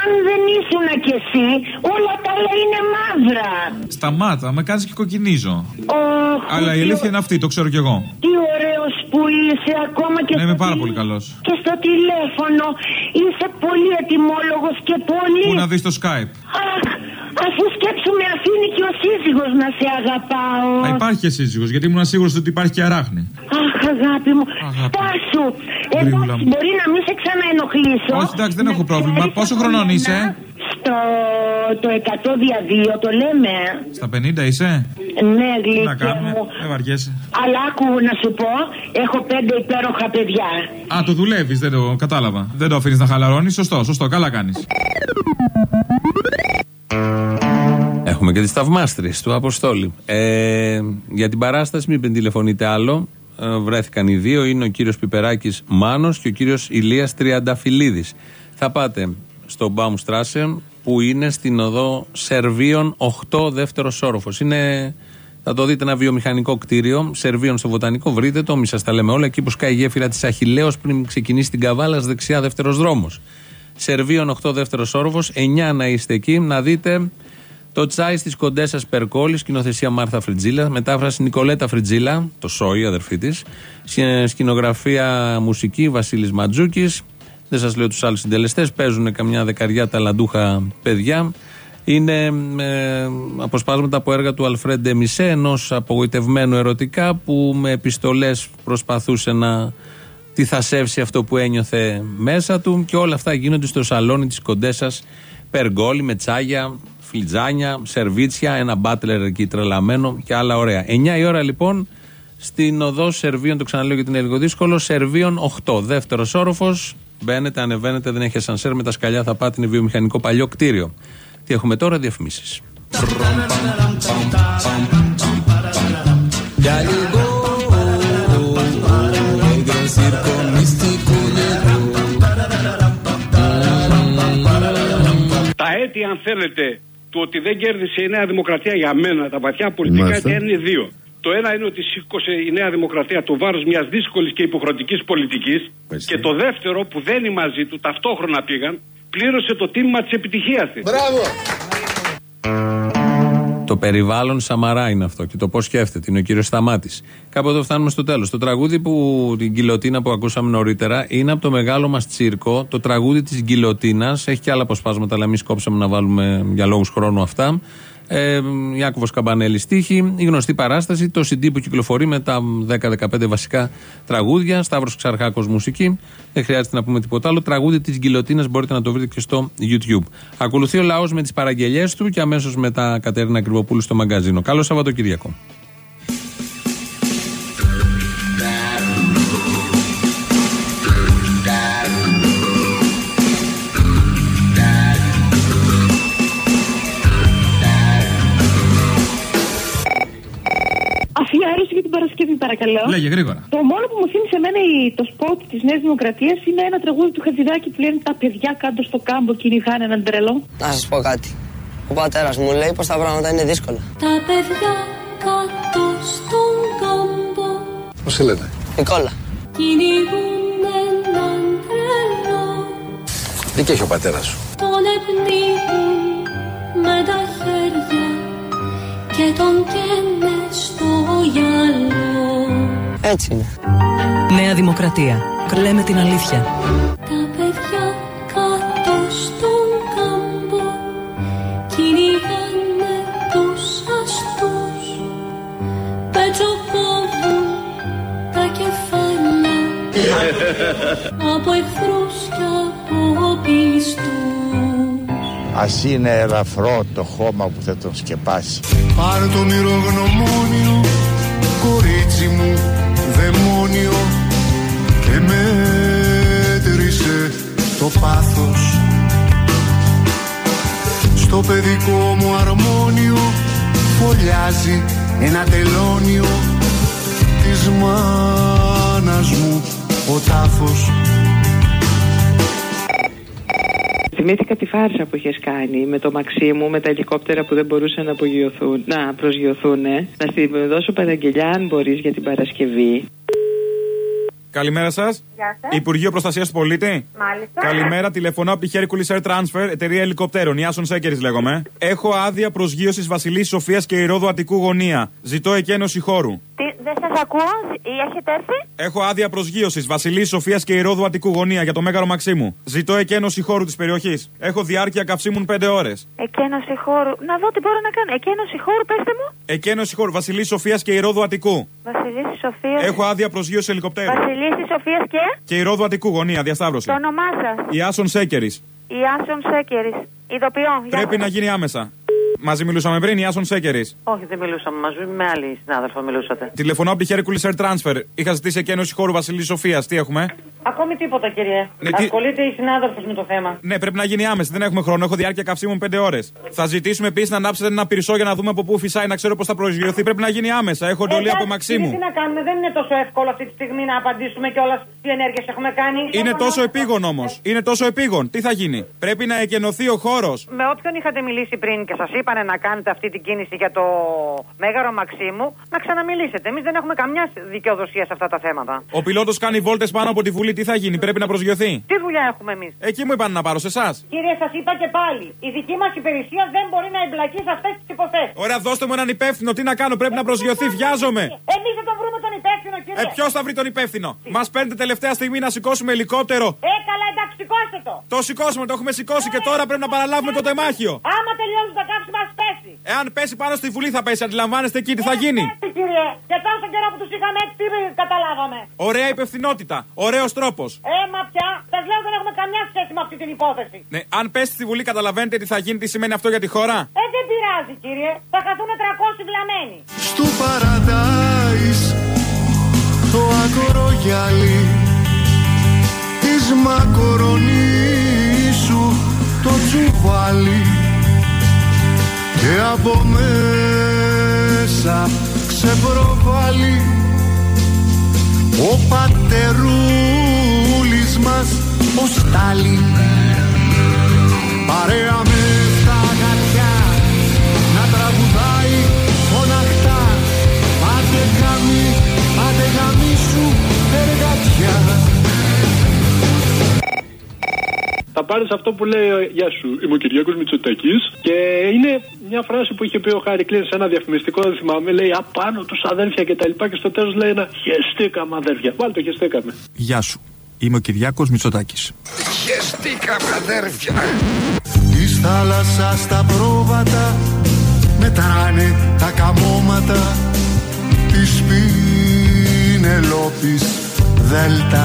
αν δεν ήσουν κι εσύ, όλα τα άλλα είναι μαύρα. Σταμάτα, με κάνεις και κοκκινίζω. Ωχ, Αλλά η τι αλήθεια είναι αυτή, το ξέρω κι εγώ. Τι ωραίος που είσαι ακόμα και Ναι, στο, είμαι πάρα τηλε- πολύ καλός. και στο τηλέφωνο. Είσαι πολύ ετοιμόλογος και πολύ. Πού να δεις το Skype. Αχ, αφού σκέψου με αφήνει και ο σύζυγος να σε αγαπάω. Α, υπάρχει και σύζυγος, γιατί ήμουν σίγουρος ότι υπάρχει και αράχνη. Αχ, αγάπη μου, στάσου. Γρήγορα Εντάξει, μου. μπορεί να μην σε ξαναενοχλήσω. Όχι, εντάξει, δεν έχω πρόβλημα. Πόσο χρονών είσαι, Στο το 100 δια 2 το λέμε. Στα 50 είσαι; Ναι, Τι να γλυκιά κάνουμε, μου. δεν βαριέσαι. Αλλά άκου να σου πω, έχω πέντε υπέροχα παιδιά. Α, το δουλεύεις, δεν το κατάλαβα. Δεν το αφήνεις να χαλαρώνεις. Σωστό, σωστό, καλά κάνεις. Έχουμε και τις θαυμάστρε του Αποστόλη. Ε, για την παράσταση, μην τηλεφωνείτε άλλο. Ε, βρέθηκαν οι δύο. Είναι ο κύριος Πιπεράκης Μάνος και ο κύριος Ηλίας Τριανταφυλλίδης. Θα πάτε στο Baumstrasse που είναι στην οδό Σερβίων 8 δεύτερος όροφος. Είναι, θα το δείτε, ένα βιομηχανικό κτίριο. Σερβίων στο Βοτανικό. Βρείτε το, μη σας τα λέμε όλα. Εκεί που σκάει η γέφυρα της Αχηλέω πριν ξεκινήσει την Καβάλα, δεξιά δεύτερος δρόμος. Σερβίων 8 δεύτερος όροφος. 9 να είστε εκεί να δείτε το τσάι τη Κοντέσας Περκόλης, σκηνοθεσία Μάρθα Φριτζίλα, μετάφραση Νικολέτα Φριτζίλα, το Σόι, αδερφή της, σκηνογραφία μουσική Βασίλης Ματζούκης. Δεν σας λέω τους άλλους συντελεστές, παίζουν καμιά δεκαριά ταλαντούχα παιδιά. Είναι ε, αποσπάσματα από έργα του Αλφρέντε Μισέ, ενός απογοητευμένου ερωτικά που με επιστολές προσπαθούσε να τη θασεύσει αυτό που ένιωθε μέσα του και όλα αυτά γίνονται στο σαλόνι της Κοντέσας Περγόλη με τσάγια, φλιτζάνια, σερβίτσια, ένα μπάτλερ εκεί τρελαμένο και άλλα ωραία. 9 η ώρα λοιπόν στην οδό Σερβίων, το ξαναλέω γιατί είναι λίγο δύσκολο, Σερβίων 8, δεύτερος όροφος. Μπαίνετε, ανεβαίνετε, δεν έχει ασανσέρ με τα σκαλιά, θα πάτε, είναι βιομηχανικό παλιό κτίριο. Τι έχουμε τώρα, διαφημίσεις. Ya llegó el gran circo místico Τα αίτια, αν θέλετε, του ότι δεν κέρδισε η Νέα Δημοκρατία για μένα, τα βαθιά πολιτικά Μάλιστα. αίτια είναι δύο. Το ένα είναι ότι σήκωσε η Νέα Δημοκρατία το βάρος μιας δύσκολης και υποχρεωτικής πολιτικής. Και το δεύτερο, που δεν είναι μαζί του, ταυτόχρονα πήγαν, πλήρωσε το τίμημα της επιτυχίας της. Μπράβο! Το περιβάλλον Σαμαρά είναι αυτό και το πώς σκέφτεται. Είναι ο κύριος Σταμάτης. Κάπου εδώ φτάνουμε στο τέλος. Το τραγούδι που την γκυλοτίνα που ακούσαμε νωρίτερα είναι από το μεγάλο μας τσίρκο. Το τραγούδι της γκυλοτίνα έχει και άλλα αποσπάσματα, αλλά εμείς κόψαμε να βάλουμε για λόγους χρόνου αυτά. Ε, Ιάκωβος Καμπανέλη στίχη, η γνωστή παράσταση, το CD που κυκλοφορεί με τα 10-15 βασικά τραγούδια, Σταύρος Ξαρχάκος μουσική. Δεν χρειάζεται να πούμε τίποτα άλλο. Τραγούδι της γκυλοτίνας μπορείτε να το βρείτε και στο YouTube. Ακολουθεί ο λαός με τις παραγγελίε του και αμέσως μετά Κατέρινα Κρυβοπούλου στο μαγκαζίνο. Καλό Σαββατοκύριακο. Αφιέρωση για την Παρασκευή, παρακαλώ. Λέγε γρήγορα. Το μόνο που μου θύμισε εμένα η- το σπότ της Νέας Δημοκρατίας είναι ένα τραγούδι του Χατζηδάκη που λένε Τα παιδιά κάτω στο κάμπο κυνηγάνε έναν τρελό. Να σας πω κάτι. Ο πατέρας μου λέει πως τα πράγματα είναι δύσκολα. Τα παιδιά κάτω στον κάμπο Πώς σε λένε; Νικόλα. κυνηγούν έναν τρελό Δίκιο έχει ο πατέρας σου; Τον επνίγουν με τα χέρια και τον καίνε στο γυαλό. Έτσι είναι. Νέα Δημοκρατία. Λέμε την αλήθεια. Τα παιδιά κάτω στον κάμπο κυνηγάνε τους αστούς. Πετσοκόβουν τα κεφάλια από εχθρούς Ας είναι ελαφρό το χώμα που θα τον σκεπάσει. Πάρε το μυρογνωμόνιο, κορίτσι μου, δαιμόνιο και μέτρησε το πάθος. Στο παιδικό μου αρμόνιο φωλιάζει ένα τελώνιο της μάνας μου ο τάφος. Θυμήθηκα τη φάρσα που είχες κάνει με το Μαξίμου, με τα ελικόπτερα που δεν μπορούσαν να, απογειωθούν, να προσγειωθούν. Να στη δώσω παραγγελιά, αν μπορείς, για την Παρασκευή. Καλημέρα σας. Γεια σας. Υπουργείο Προστασίας του Πολίτη. Μάλιστα. Καλημέρα, τηλεφωνώ από τη Hercules Air Transfer, εταιρεία ελικοπτέρων. Ιάσον Σέκερης λέγομαι. Έχω άδεια προσγείωσης Βασιλής Σοφίας και Ηρόδου Αττικού γωνία. Ζητώ εκένωση χώρου. Τι, δεν σας ακούω, ή έχετε έρθει; Έχω άδεια προσγείωσης Βασιλής Σοφίας και Ηρόδου Αττικού γωνία για το μέγαρο Μαξίμου. Ζητώ εκένωση χώρου της περιοχής. Έχω διάρκεια καυσίμων 5 ώρες. Εκένωση χώρου. Να δω τι μπορώ να κάνω. Εκένωση χώρου, πέστε μου. Εκένωση χώρου Βασιλής Σοφίας και Ηρόδου Αττικού. Βασιλίση Σοφίας. Έχω άδεια προσγείωση ελικοπτέρου. Βασιλίση Σοφίας και; Και Ηρόδου Αττικού γωνία, διασταύρωση. Το όνομά σας. Ιάσον Σέκερης. Ιάσον Σέκερης. Ειδοποιώ. Γεια Πρέπει να γίνει άμεσα. Μαζί μιλούσαμε πριν, Ιάσον Σέκερης; Όχι, δεν μιλούσαμε μαζί, με άλλη συνάδελφο μιλούσατε. Τηλεφωνώ από τη Hercules Air Transfer. Είχα ζητήσει εκένωση χώρου Βασιλής Σοφίας. Τι έχουμε; Ακόμη τίποτα, κύριε. Ναι, τι- Ασχολείται η συνάδελφος με το θέμα. Ναι, πρέπει να γίνει άμεσα. Δεν έχουμε χρόνο. Έχω διάρκεια καυσίμων 5 ώρες. Θα ζητήσουμε επίσης να ανάψετε ένα πυρσό για να δούμε από πού φυσάει, να ξέρω πώς θα προσγειωθεί. Πρέπει να γίνει άμεσα. Έχω εντολή Εντάξει, από κύριε, Μαξίμου. Τι να κάνουμε, δεν είναι τόσο εύκολο αυτή τη στιγμή να απαντήσουμε και όλα τι ενέργειες έχουμε κάνει. Είναι τόσο επίγον όμως. Είναι τόσο επίγον. Τι θα γίνει; Πρέπει να εκενωθεί ο χώρος. Με όποιον είχατε μιλήσει πριν και σας είπανε να κάνετε αυτή την κίνηση για το μέγαρο Μαξίμου, να ξαναμιλήσετε. Εμεί δεν έχουμε καμιά δικαιοδοσία σε αυτά τα θέματα. Ο πιλότο κάνει βόλτε πάνω από τη Βουλή. Τι θα γίνει. Πρέπει να προσγειωθεί. Τι δουλειά έχουμε εμεί. Εκεί μου είπαν να πάρω σε εσά. Κύριε, σα είπα και πάλι, η δική μα υπηρεσία δεν μπορεί να εμπλακεί σε αυτέ τι υποθέσει. Ωραία, δώστε μου έναν υπεύθυνο. Τι να κάνω. Πρέπει να προσγειωθεί. Βιάζομαι. Εμεί θα τον βρούμε τον υπεύθυνο, κύριε. Ε, ποιο θα βρει τον υπεύθυνο. Μα παίρνετε τελευταία στιγμή να σηκώσουμε ελικόπτερο. Ε, καλά, εντάξει, σηκώστε το. Το σηκώσουμε, το έχουμε σηκώσει και τώρα πρέπει να παραλάβουμε το τεμάχιο. Άμα τελειώσει τα κάψιμα, α πέσει. Εάν πέσει πάνω στη Βουλή θα πέσει, αντιλαμβάνεστε εκεί τι θα γίνει. Έτσι, κύριε. Και τόσο καιρό που τους είχαμε έτσι, τι καταλάβαμε. Ωραία υπευθυνότητα, ωραίος τρόπος. Ε, μα πια, σας λέω δεν έχουμε καμιά σχέση με αυτή την υπόθεση. Ναι, αν πέσει στη Βουλή, καταλαβαίνετε τι θα γίνει, τι σημαίνει αυτό για τη χώρα. Ε, δεν πειράζει, κύριε. Θα χαθούν 300 βλαμμένοι. Στου παραντάις το ακρογιαλί της μακορονίσου το τσουβάλι και από μέσα ξεπροβάλλει ο πατερούλης μας ο Στάλιν. Παρέα με πάρεις αυτό που λέει ο- Γεια σου, είμαι ο Κυριάκος Μητσοτάκης. Και είναι μια φράση που είχε πει ο Χάρη σε ένα διαφημιστικό, δεν θυμάμαι. Λέει Απάνω τους αδέρφια και τα λοιπά. Και στο τέλος λέει ένα Χεστήκαμε αδέρφια. Βάλτε το χεστήκαμε. Γεια σου. Είμαι ο Κυριάκος Μητσοτάκης. Χεστήκαμε αδέρφια Της θάλασσας τα πρόβατα μετράνε τα καμώματα της Πινελόπης Δέλτα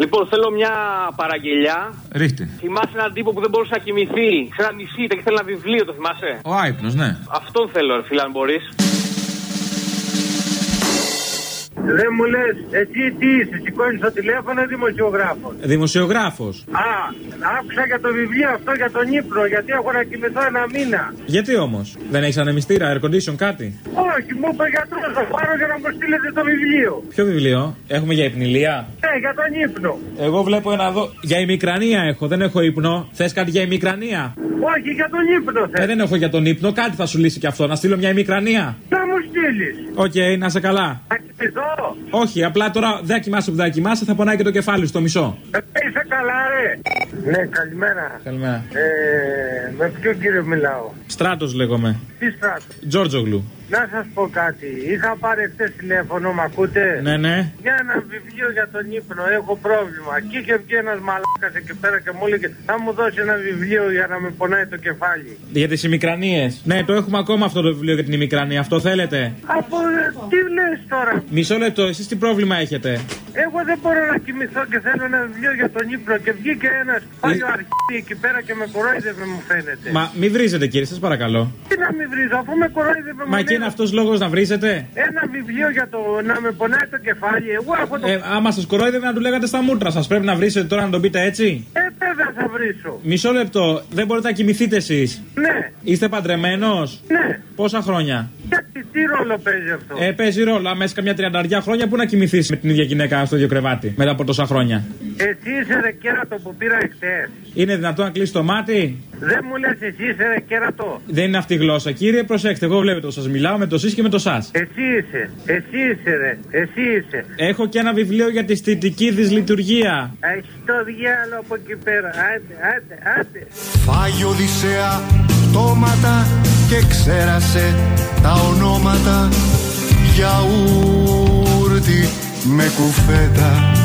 Λοιπόν, θέλω μια παραγγελιά. Ρίχτε. Θυμάσαι έναν τύπο που δεν μπορούσε να κοιμηθεί σε ένα νησί και θέλει ένα βιβλίο, το θυμάσαι; Ο άϊπνος, ναι. Αυτόν θέλω, ρε φίλε, αν μπορείς. Δεν μου λες, εσύ τι είσαι, σηκώνεις το τηλέφωνο ή δημοσιογράφος. Δημοσιογράφος. Α, άκουσα για το βιβλίο αυτό για τον ύπνο, γιατί έχω να κοιμηθώ ένα μήνα. Γιατί όμως, δεν έχεις ανεμιστήρα, air condition, κάτι; Όχι, μου είπε ο γιατρός, θα πάρω για να μου στείλετε το βιβλίο. Ποιο βιβλίο, έχουμε για υπνηλία; Ναι, για τον ύπνο. Εγώ βλέπω ένα εδώ. Για ημικρανία έχω, δεν έχω ύπνο. Θες κάτι για ημικρανία; Όχι, για τον ύπνο Ε, δεν έχω για τον ύπνο, κάτι θα σου λύσει και αυτό. Να στείλω μια ημικρανία. Θα μου στείλεις. Οκ, να 'σαι καλά. Θα κοιμηθώ. Όχι, απλά τώρα δεν κοιμάσαι που δεν κοιμάσαι, θα πονάει και το κεφάλι στο μισό. Ε, Είσαι καλά, ρε. Ναι, καλημέρα. Καλημέρα. Ε, με ποιον κύριο μιλάω; Στράτος λέγομαι. Τι στράτος; Τζόρτζογλου. Να σας πω κάτι. Είχα πάρει χτε τηλέφωνο, μ' ακούτε; Ναι, ναι. Για ένα βιβλίο για τον ύπνο, έχω πρόβλημα. Και είχε βγει ένας μαλάκας εκεί πέρα και μου έλεγε Θα μου δώσει ένα βιβλίο για να με πονάει το κεφάλι. Για τις ημικρανίες. Ναι, το έχουμε ακόμα αυτό το βιβλίο για την ημικρανία. Αυτό θέλετε; Από τι λες τώρα; Μισό λεπτό, εσείς τι πρόβλημα έχετε; Εγώ δεν μπορώ να κοιμηθώ και θέλω ένα βιβλίο για τον ύπνο. Και βγήκε ένας παλιό αρχίδι εκεί πέρα και με κορόιδευε, μου φαίνεται. Μα μη βρίζετε κύριε, σας παρακαλώ. Τι να μην βρίζω, αφού με κορόιδευε, μου Μα και είναι αυτός λόγος να βρίζετε. Ένα βιβλίο για το να με πονάει το κεφάλι. Εγώ έχω το. Ε, άμα σας κορόιδευε να του λέγατε στα μούτρα σας. Πρέπει να βρίσετε τώρα να τον πείτε έτσι; Ε, βέβαια θα βρίσω. Μισό λεπτό, δεν μπορείτε να κοιμηθείτε εσείς; Ναι. Είστε παντρεμένος; Ναι. Πόσα χρόνια; Γιατί τι ρόλο παίζει αυτό; Ε, παίζει ρόλο. Αν μέσα καμιά τριανταριά χρόνια που να κοιμηθείς με την ίδια γυναίκα στο ίδιο κρεβάτι. Μετά από τόσα χρόνια; Εσύ είσαι ρε κέρατο που πήρα εχθές. Είναι δυνατόν να κλείσει το μάτι; Δεν μου λες εσύ είσαι ρε κέρατο. Δεν είναι αυτή η γλώσσα. Κύριε, προσέξτε, εγώ βλέπετε σας μιλάω με το σεις και με το σα. Εσύ είσαι. Εσύ είσαι ρε. Εσύ είσαι. Έχω και ένα βιβλίο για τη στιτική δυσλειτουργία. Έχει το διάλογο από εκεί πέρα. Άντε, άντε, άντε. Φάγει Οδυσσέα πτώματα και ξέρασε τα ονόματα γιαούρτι με κουφέτα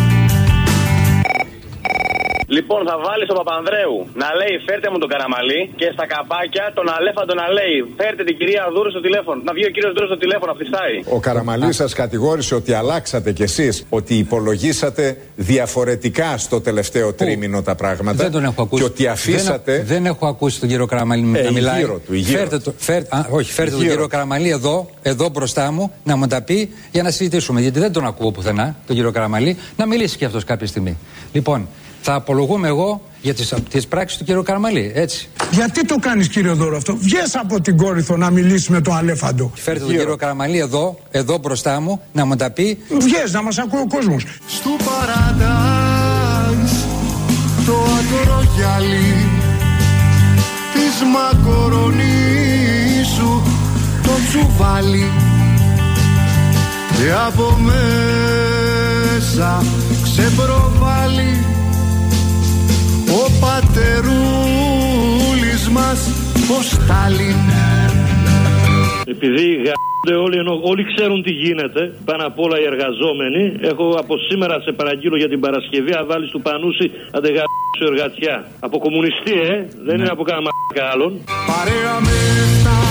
Λοιπόν, θα βάλεις τον Παπανδρέου να λέει φέρτε μου τον καραμαλί και στα καπάκια τον Αλέφαντο να λέει φέρτε την κυρία Δούρου στο τηλέφωνο. Να βγει ο κύριος Δούρου στο τηλέφωνο, φυστάει. Ο Καραμαλής σας κατηγόρησε ότι αλλάξατε κι εσείς, ότι υπολογίσατε διαφορετικά στο τελευταίο τρίμηνο τα πράγματα. Δεν τον έχω ακούσει. Και ότι αφήσατε. Δεν, δεν έχω ακούσει τον κύριο Καραμαλή Ε, να η μιλάει. γύρω του, η γύρω φέρτε το, φέρ- α, όχι, φέρτε τον γύρω κύριο του. Καραμαλή εδώ, εδώ μπροστά μου, να μου τα πει για να συζητήσουμε. Γιατί δεν τον ακούω πουθενά, τον κύριο Καραμαλή, να μιλήσει κι αυτός κάποια στιγμή. Λοιπόν, θα απολογούμε εγώ για τις τις πράξεις του κύριου Καραμαλή, έτσι. Γιατί το κάνεις κύριε Δώρο αυτό; Βγες από την Κόρυθο να μιλήσεις με το Αλέφαντο. Φέρτε τον κύριο Καραμαλή εδώ, εδώ μπροστά μου, να μου τα πει. Βγες να μας ακούει ο κόσμος. Στου παραντάις το ακρογιαλί της μακορονίσου το τσουβάλι και από μέσα ξεπροβάλλει ο πατερούλης μας ο Στάλιν Επειδή γα***νται όλοι, ενώ όλοι ξέρουν τι γίνεται, πάνω απ' όλα οι εργαζόμενοι, έχω από σήμερα σε παραγγείλω για την Παρασκευή, αν βάλεις του Πανούση, αν δεν γα***σου εργατιά. Από κομμουνιστή, ε, δεν είναι από κάνα μαλάκα άλλον. Παρέα με τα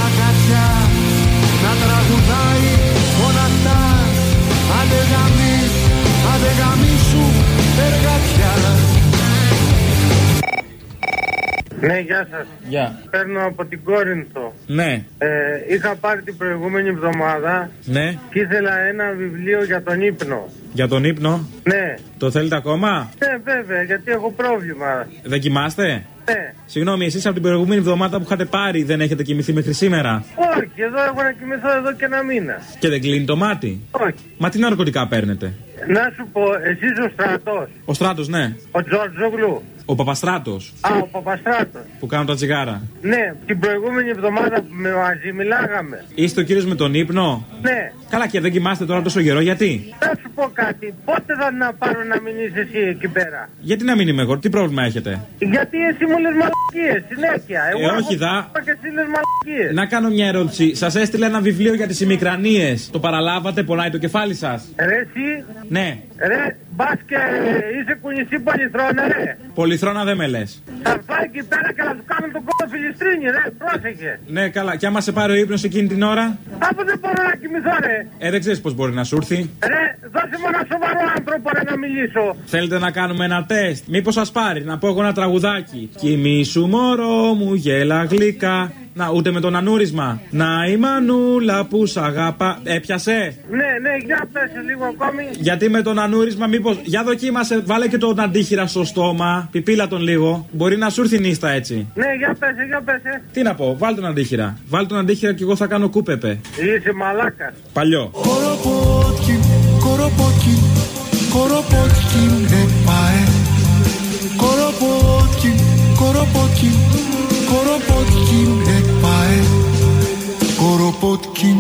Ναι, γεια σας. Γεια. Παίρνω από την Κόρινθο. Ναι, Ε, είχα πάρει την προηγούμενη εβδομάδα ναι. και ήθελα ένα βιβλίο για τον ύπνο. Για τον ύπνο; Ναι, Το θέλετε ακόμα; ναι, βέβαια, γιατί έχω πρόβλημα. Δεν κοιμάστε; Ναι. Συγγνώμη, εσείς από την προηγούμενη εβδομάδα που είχατε πάρει δεν έχετε κοιμηθεί μέχρι σήμερα; Όχι, εδώ έχω να κοιμηθώ εδώ και ένα μήνα. Και δεν κλείνει το μάτι; Όχι. Μα τι ναρκωτικά παίρνετε; Να σου πω, εσύ ο στρατός, Ο στράτος, ναι. ο Τζορτζογλου. Ο Παπαστράτος Α, ο Παπαστράτος. που κάνουν τα τσιγάρα. Ναι, την προηγούμενη εβδομάδα που με μαζί μιλάγαμε. Είστε ο κύριος με τον ύπνο; Ναι, Καλά και δεν κοιμάστε τώρα τόσο καιρό, γιατί; θα σου πω κάτι. Πότε θα να πάρω να μην είσαι εσύ εκεί πέρα; Γιατί να μην είμαι εγώ, τι πρόβλημα έχετε; Γιατί εσύ μου λες μαλακίες συνέχεια. Εγώ Ε, όχι, έχω δα. και εσύ λες μαλακίες. Να κάνω μια ερώτηση. Σας έστειλε ένα βιβλίο για τις ημικρανίες. Το παραλάβατε, πονάει το κεφάλι σας; Ρε εσύ, Ναι. Ρε, μπας και είσαι κουνησί πολυθρόνα ρε. Πολυθρόνα δεν με λες. Θα πάει εκεί πέρα και θα σου κάνουν τον κόμμα φιλιστρίνη ρε, πρόσεχε. Ναι, καλά. Και άμα σε πάρει ο ύπνος εκείνη την ώρα; Από δεν μπορώ να κοιμηθώ ρε. Ε, δεν ξέρεις πώς μπορεί να σου έρθει. Ρε, δώσε μου ένα σοβαρό άνθρωπο ρε να μιλήσω. Θέλετε να κάνουμε ένα τεστ; Μήπως σας πάρει να πω εγώ ένα τραγουδάκι; Κοιμήσου μωρό μου γέλα γλυκά. Να, ούτε με τον ανούρισμα. Να η μανούλα που σ' αγαπά. Έπιασε; Ναι, ναι, για πες λίγο ακόμη. Γιατί με τον ανούρισμα, μήπω. Για δοκίμασε, βάλε και τον αντίχειρα στο στόμα. Πιπίλα τον λίγο. Μπορεί να σου έρθει νύστα έτσι. Ναι, για πες, για πες. ε. Τι να πω, βάλ τον αντίχειρα. Βάλ τον αντίχειρα και εγώ θα κάνω κούπεπε. Είσαι μαλάκας. Παλιό. Κοροπότκιν, κοροπότκιν, κοροπότκιν επαέ Κοροπότκιν, κοροπότκιν, κοροπότκιν επαέ Κοροπότκιν